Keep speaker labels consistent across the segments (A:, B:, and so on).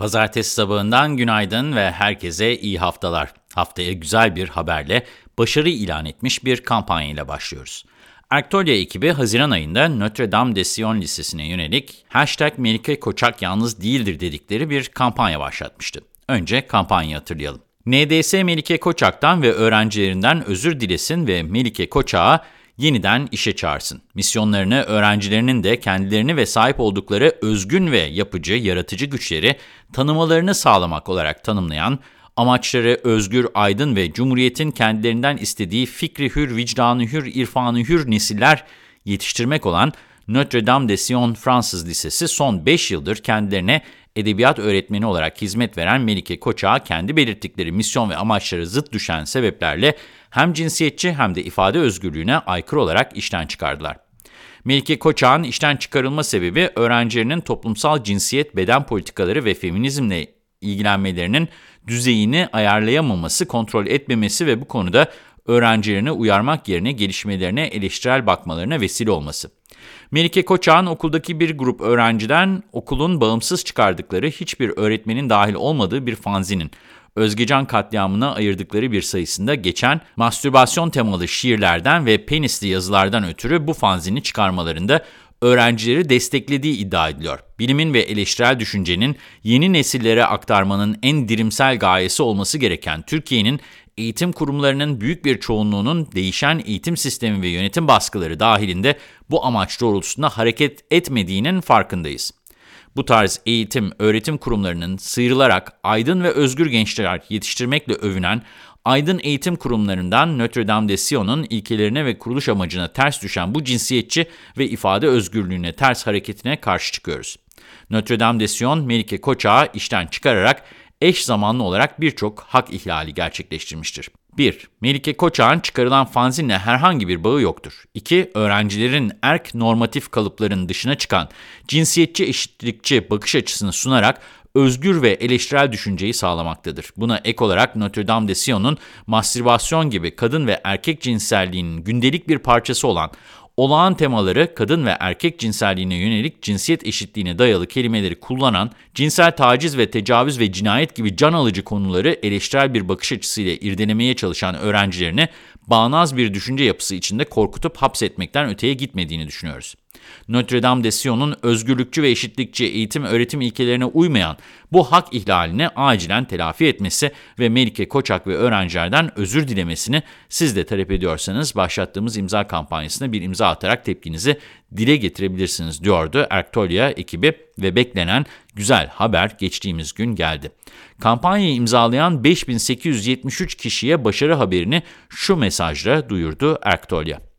A: Pazartesi sabahından günaydın ve herkese iyi haftalar. Haftaya güzel bir haberle başarı ilan etmiş bir kampanya ile başlıyoruz. Erktolya ekibi Haziran ayında Notre Dame de Sion Lisesi'ne yönelik hashtag Melike Koçak yalnız değildir dedikleri bir kampanya başlatmıştı. Önce kampanyayı hatırlayalım. NDS Melike Koçak'tan ve öğrencilerinden özür dilesin ve Melike Koçak'a yeniden işe çağırsın. Misyonlarını öğrencilerinin de kendilerini ve sahip oldukları özgün ve yapıcı, yaratıcı güçleri tanımalarını sağlamak olarak tanımlayan, amaçları özgür, aydın ve Cumhuriyet'in kendilerinden istediği fikri hür, vicdanı hür, irfanı hür nesiller yetiştirmek olan Notre Dame de Sion Fransız Lisesi son 5 yıldır kendilerine edebiyat öğretmeni olarak hizmet veren Melike Koçak'a kendi belirttikleri misyon ve amaçları zıt düşen sebeplerle hem cinsiyetçi hem de ifade özgürlüğüne aykırı olarak işten çıkardılar. Melike Koçak'ın işten çıkarılma sebebi öğrencilerinin toplumsal cinsiyet, beden politikaları ve feminizmle ilgilenmelerinin düzeyini ayarlayamaması, kontrol etmemesi ve bu konuda öğrencilerini uyarmak yerine gelişmelerine eleştirel bakmalarına vesile olması. Melike Koçak'ın okuldaki bir grup öğrenciden okulun bağımsız çıkardıkları hiçbir öğretmenin dahil olmadığı bir fanzinin Özgecan katliamına ayırdıkları bir sayısında geçen mastürbasyon temalı şiirlerden ve penisli yazılardan ötürü bu fanzini çıkarmalarında öğrencileri desteklediği iddia ediliyor. Bilimin ve eleştirel düşüncenin yeni nesillere aktarmanın en dirimsel gayesi olması gereken Türkiye'nin eğitim kurumlarının büyük bir çoğunluğunun değişen eğitim sistemi ve yönetim baskıları dahilinde bu amaç doğrultusunda hareket etmediğinin farkındayız. Bu tarz eğitim, öğretim kurumlarının sıyrılarak aydın ve özgür gençler yetiştirmekle övünen aydın eğitim kurumlarından Notre Dame de Sion'un ilkelerine ve kuruluş amacına ters düşen bu cinsiyetçi ve ifade özgürlüğüne ters hareketine karşı çıkıyoruz. Notre Dame de Sion, Melike Koçak'ı işten çıkararak eş zamanlı olarak birçok hak ihlali gerçekleştirmiştir. 1. Melike Koçak'ın çıkarılan fanzinle herhangi bir bağı yoktur. 2. Öğrencilerin erk normatif kalıpların dışına çıkan cinsiyetçi eşitlikçi bakış açısını sunarak özgür ve eleştirel düşünceyi sağlamaktadır. Buna ek olarak Notre Dame de Sion'un mastürbasyon gibi kadın ve erkek cinselliğinin gündelik bir parçası olan olağan temaları kadın ve erkek cinselliğine yönelik cinsiyet eşitliğine dayalı kelimeleri kullanan, cinsel taciz ve tecavüz ve cinayet gibi can alıcı konuları eleştirel bir bakış açısıyla irdelemeye çalışan öğrencilerini bağnaz bir düşünce yapısı içinde korkutup hapsetmekten öteye gitmediğini düşünüyoruz. Notre Dame de Sion'un özgürlükçü ve eşitlikçi eğitim öğretim ilkelerine uymayan bu hak ihlalini acilen telafi etmesi ve Melike Koçak ve öğrencilerden özür dilemesini siz de talep ediyorsanız başlattığımız imza kampanyasına bir imza atarak tepkinizi dile getirebilirsiniz diyordu Erktolya ekibi ve beklenen güzel haber geçtiğimiz gün geldi. Kampanyayı imzalayan 5873 kişiye başarı haberini şu mesajla duyurdu Erktolya.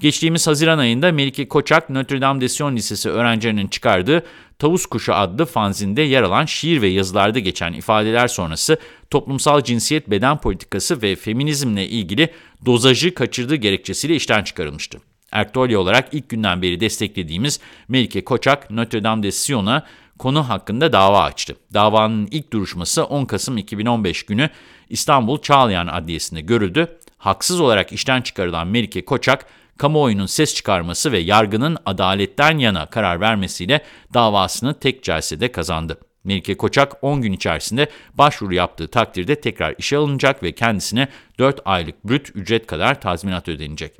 A: Geçtiğimiz Haziran ayında Melike Koçak, Notre Dame de Sion Lisesi öğrencilerinin çıkardığı Tavus Kuşu adlı fanzinde yer alan şiir ve yazılarda geçen ifadeler sonrası toplumsal cinsiyet, beden politikası ve feminizmle ilgili dozajı kaçırdığı gerekçesiyle işten çıkarılmıştı. Erktolya olarak ilk günden beri desteklediğimiz Melike Koçak, Notre Dame de Sion'a konu hakkında dava açtı. Davanın ilk duruşması 10 Kasım 2015 günü İstanbul Çağlayan Adliyesi'nde görüldü. Haksız olarak işten çıkarılan Melike Koçak, kamuoyunun ses çıkarması ve yargının adaletten yana karar vermesiyle davasını tek celsede kazandı. Melike Koçak 10 gün içerisinde başvuru yaptığı takdirde tekrar işe alınacak ve kendisine 4 aylık brüt ücret kadar tazminat ödenecek.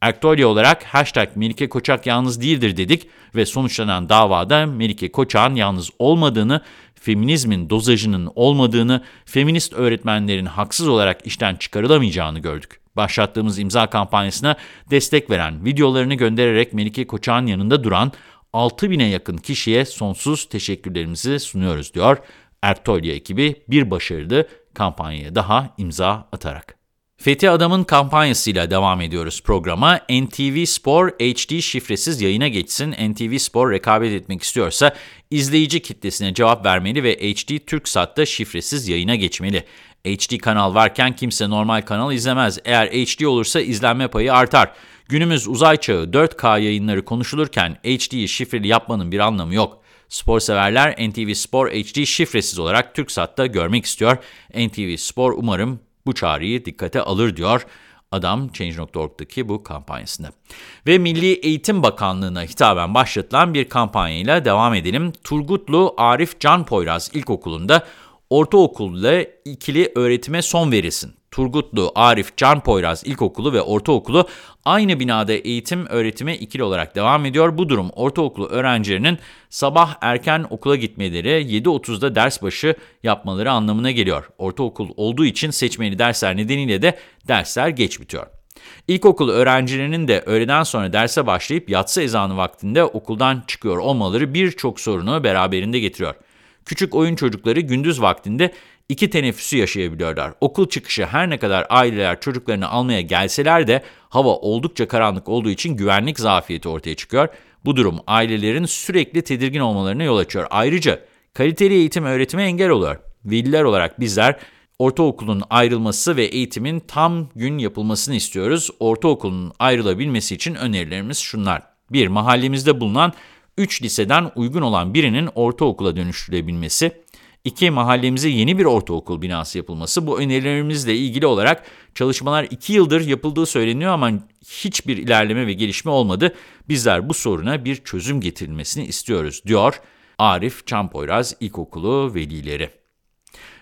A: Erktolya olarak hashtag Melike Koçak yalnız değildir dedik ve sonuçlanan davada Melike Koçak'ın yalnız olmadığını, feminizmin dozajının olmadığını, feminist öğretmenlerin haksız olarak işten çıkarılamayacağını gördük. Başlattığımız imza kampanyasına destek veren, videolarını göndererek Melike Koçak'ın yanında duran 6000'e yakın kişiye sonsuz teşekkürlerimizi sunuyoruz diyor Ertolya ekibi bir başarılı kampanyaya daha imza atarak. Fethi Adam'ın kampanyasıyla devam ediyoruz programa. NTV Spor HD şifresiz yayına geçsin. NTV Spor rekabet etmek istiyorsa izleyici kitlesine cevap vermeli ve HD TürkSat'ta şifresiz yayına geçmeli. HD kanal varken kimse normal kanal izlemez. Eğer HD olursa izlenme payı artar. Günümüz uzay çağı 4K yayınları konuşulurken HD'yi şifreli yapmanın bir anlamı yok. Spor severler NTV Spor HD şifresiz olarak TürkSat'ta görmek istiyor. NTV Spor umarım bu çağrıyı dikkate alır diyor. adam Change.org'daki bu kampanyasında. Ve Milli Eğitim Bakanlığı'na hitaben başlatılan bir kampanyayla devam edelim. Turgutlu Arif Can Poyraz İlkokulu'nda ortaokulda ikili öğretime son verilsin. Turgutlu, Arif, Can Poyraz İlkokulu ve Ortaokulu aynı binada eğitim öğretime ikili olarak devam ediyor. Bu durum ortaokulu öğrencilerinin sabah erken okula gitmeleri, 7.30'da ders başı yapmaları anlamına geliyor. Ortaokul olduğu için seçmeli dersler nedeniyle de dersler geç bitiyor. İlkokul öğrencilerinin de öğleden sonra derse başlayıp yatsı ezanı vaktinde okuldan çıkıyor olmaları birçok sorunu beraberinde getiriyor. Küçük oyun çocukları gündüz vaktinde iki teneffüsü yaşayabiliyorlar. Okul çıkışı her ne kadar aileler çocuklarını almaya gelseler de hava oldukça karanlık olduğu için güvenlik zafiyeti ortaya çıkıyor. Bu durum ailelerin sürekli tedirgin olmalarına yol açıyor. Ayrıca kaliteli eğitim öğretime engel oluyor. Veliler olarak bizler ortaokulun ayrılması ve eğitimin tam gün yapılmasını istiyoruz. Ortaokulun ayrılabilmesi için önerilerimiz şunlar. 1. Mahallemizde bulunan 3 liseden uygun olan birinin ortaokula dönüştürülebilmesi. 2. Mahallemize yeni bir ortaokul binası yapılması. Bu önerilerimizle ilgili olarak çalışmalar 2 yıldır yapıldığı söyleniyor ama hiçbir ilerleme ve gelişme olmadı. Bizler bu soruna bir çözüm getirilmesini istiyoruz, diyor Arif Çampoyraz İlkokulu velileri.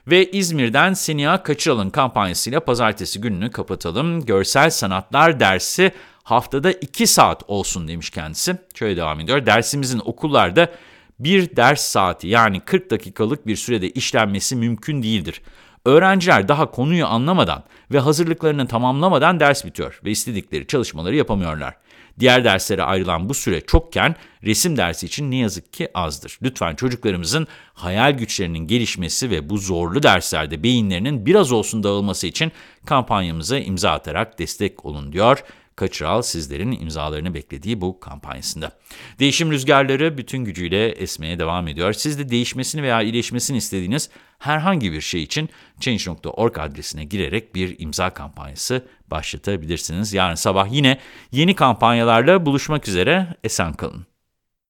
A: Ve İzmir'den Seniha Kaçıralın kampanyasıyla pazartesi gününü kapatalım. Görsel sanatlar dersi haftada 2 saat olsun demiş kendisi. Şöyle devam ediyor. Dersimizin okullarda bir ders saati yani 40 dakikalık bir sürede işlenmesi mümkün değildir. Öğrenciler daha konuyu anlamadan ve hazırlıklarını tamamlamadan ders bitiyor ve istedikleri çalışmaları yapamıyorlar. Diğer derslere ayrılan bu süre çokken resim dersi için ne yazık ki azdır. Lütfen çocuklarımızın hayal güçlerinin gelişmesi ve bu zorlu derslerde beyinlerinin biraz olsun dağılması için kampanyamıza imza atarak destek olun diyor. Kaçıral sizlerin imzalarını beklediği bu kampanyasında. Değişim rüzgarları bütün gücüyle esmeye devam ediyor. Siz de değişmesini veya iyileşmesini istediğiniz herhangi bir şey için Change.org adresine girerek bir imza kampanyası başlatabilirsiniz. Yarın sabah yine yeni kampanyalarla buluşmak üzere. Esen kalın.